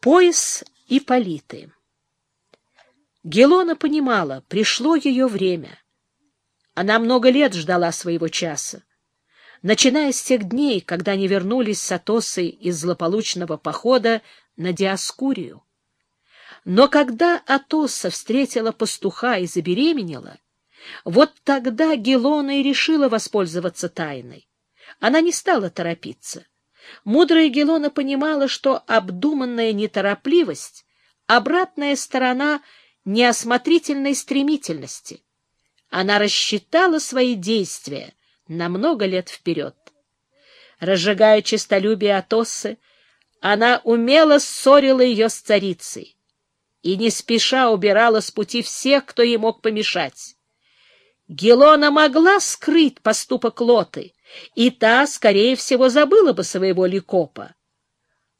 Пояс и политы. Гелона понимала, пришло ее время. Она много лет ждала своего часа. Начиная с тех дней, когда они вернулись с Атосой из злополучного похода на Диаскурию. Но когда Атоса встретила пастуха и забеременела, вот тогда Гелона и решила воспользоваться тайной. Она не стала торопиться. Мудрая Гелона понимала, что обдуманная неторопливость — обратная сторона неосмотрительной стремительности. Она рассчитала свои действия на много лет вперед. Разжигая честолюбие Атоссы, она умело ссорила ее с царицей и не спеша убирала с пути всех, кто ей мог помешать. Гелона могла скрыть поступок Лоты, и та, скорее всего, забыла бы своего Ликопа.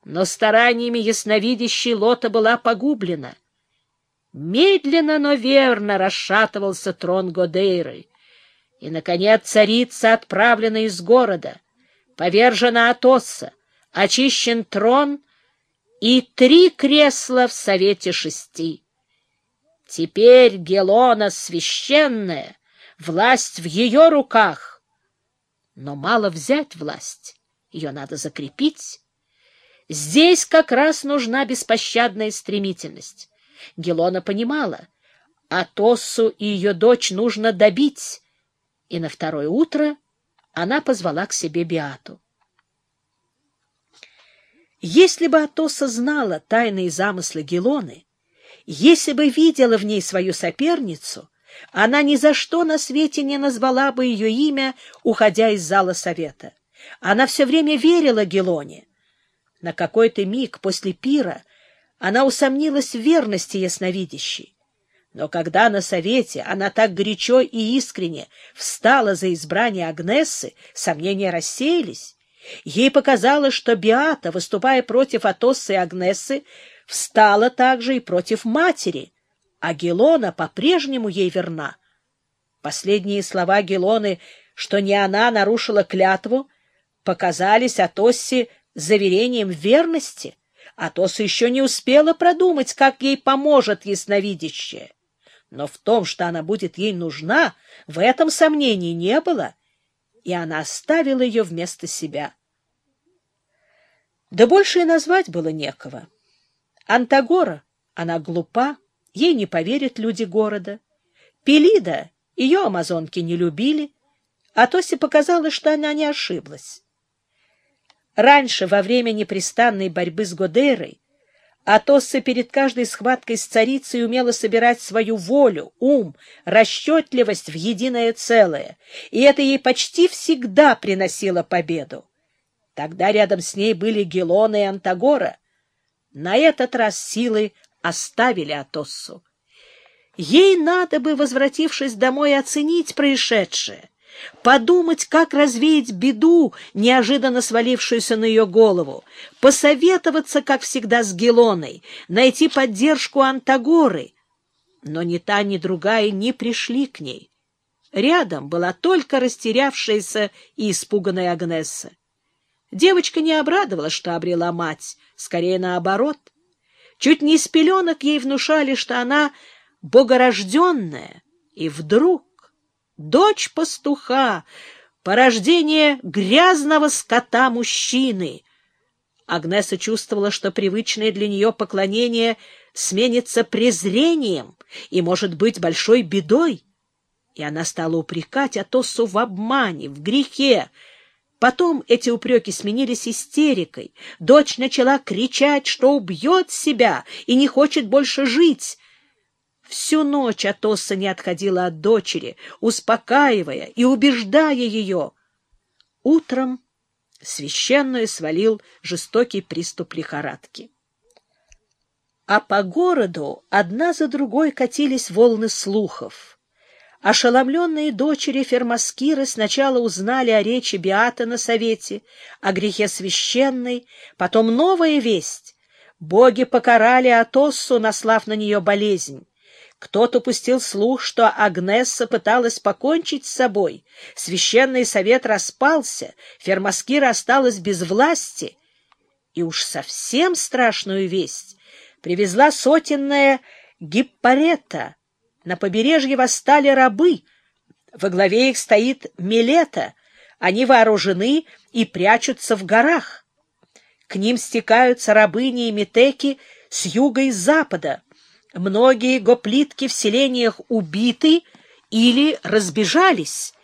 Но стараниями ясновидящей Лота была погублена. Медленно, но верно расшатывался трон Годейры, и, наконец, царица отправлена из города, повержена Атосса, очищен трон и три кресла в Совете Шести. Теперь Гелона священная, власть в ее руках. Но мало взять власть, ее надо закрепить. Здесь как раз нужна беспощадная стремительность. Гелона понимала, Атоссу и ее дочь нужно добить, и на второе утро она позвала к себе Биату. Если бы Атоса знала тайные замыслы Гелоны, если бы видела в ней свою соперницу, она ни за что на свете не назвала бы ее имя, уходя из зала совета. Она все время верила Гелоне. На какой-то миг после пира она усомнилась в верности ясновидящей. Но когда на совете она так горячо и искренне встала за избрание Агнессы, сомнения рассеялись. Ей показалось, что Биата, выступая против Атоссы и Агнессы, встала также и против матери — а Гелона по-прежнему ей верна. Последние слова Гелоны, что не она нарушила клятву, показались Атоссе заверением верности. Атоса еще не успела продумать, как ей поможет ясновидящее. Но в том, что она будет ей нужна, в этом сомнений не было, и она оставила ее вместо себя. Да больше и назвать было некого. Антагора, она глупа, Ей не поверят люди города. Пелида, ее амазонки не любили, а Тосе показалось, что она не ошиблась. Раньше, во время непрестанной борьбы с Годерой, Атосса перед каждой схваткой с царицей умела собирать свою волю, ум, расчетливость в единое целое, и это ей почти всегда приносило победу. Тогда рядом с ней были Гелона и Антагора. На этот раз силы оставили Атоссу. Ей надо бы, возвратившись домой, оценить происшедшее, подумать, как развеять беду, неожиданно свалившуюся на ее голову, посоветоваться, как всегда, с Гелоной, найти поддержку Антагоры. Но ни та, ни другая не пришли к ней. Рядом была только растерявшаяся и испуганная Агнесса. Девочка не обрадовалась, что обрела мать, скорее наоборот — Чуть не из пеленок ей внушали, что она богорожденная, и вдруг дочь пастуха, порождение грязного скота мужчины. Агнеса чувствовала, что привычное для нее поклонение сменится презрением и, может быть, большой бедой. И она стала упрекать Атосу в обмане, в грехе, Потом эти упреки сменились истерикой. Дочь начала кричать, что убьет себя и не хочет больше жить. Всю ночь Атосса не отходила от дочери, успокаивая и убеждая ее. Утром священную свалил жестокий приступ лихорадки. А по городу одна за другой катились волны слухов — Ошеломленные дочери Фермаскиры сначала узнали о речи Биата на совете, о грехе священной, потом новая весть. Боги покарали Атоссу, наслав на нее болезнь. Кто-то пустил слух, что Агнесса пыталась покончить с собой. Священный совет распался, Фермаскира осталась без власти. И уж совсем страшную весть привезла сотенная Гиппарета. На побережье восстали рабы. Во главе их стоит Милета. Они вооружены и прячутся в горах. К ним стекаются рабыни и метеки с юга и запада. Многие гоплитки в селениях убиты или разбежались,